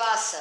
observação.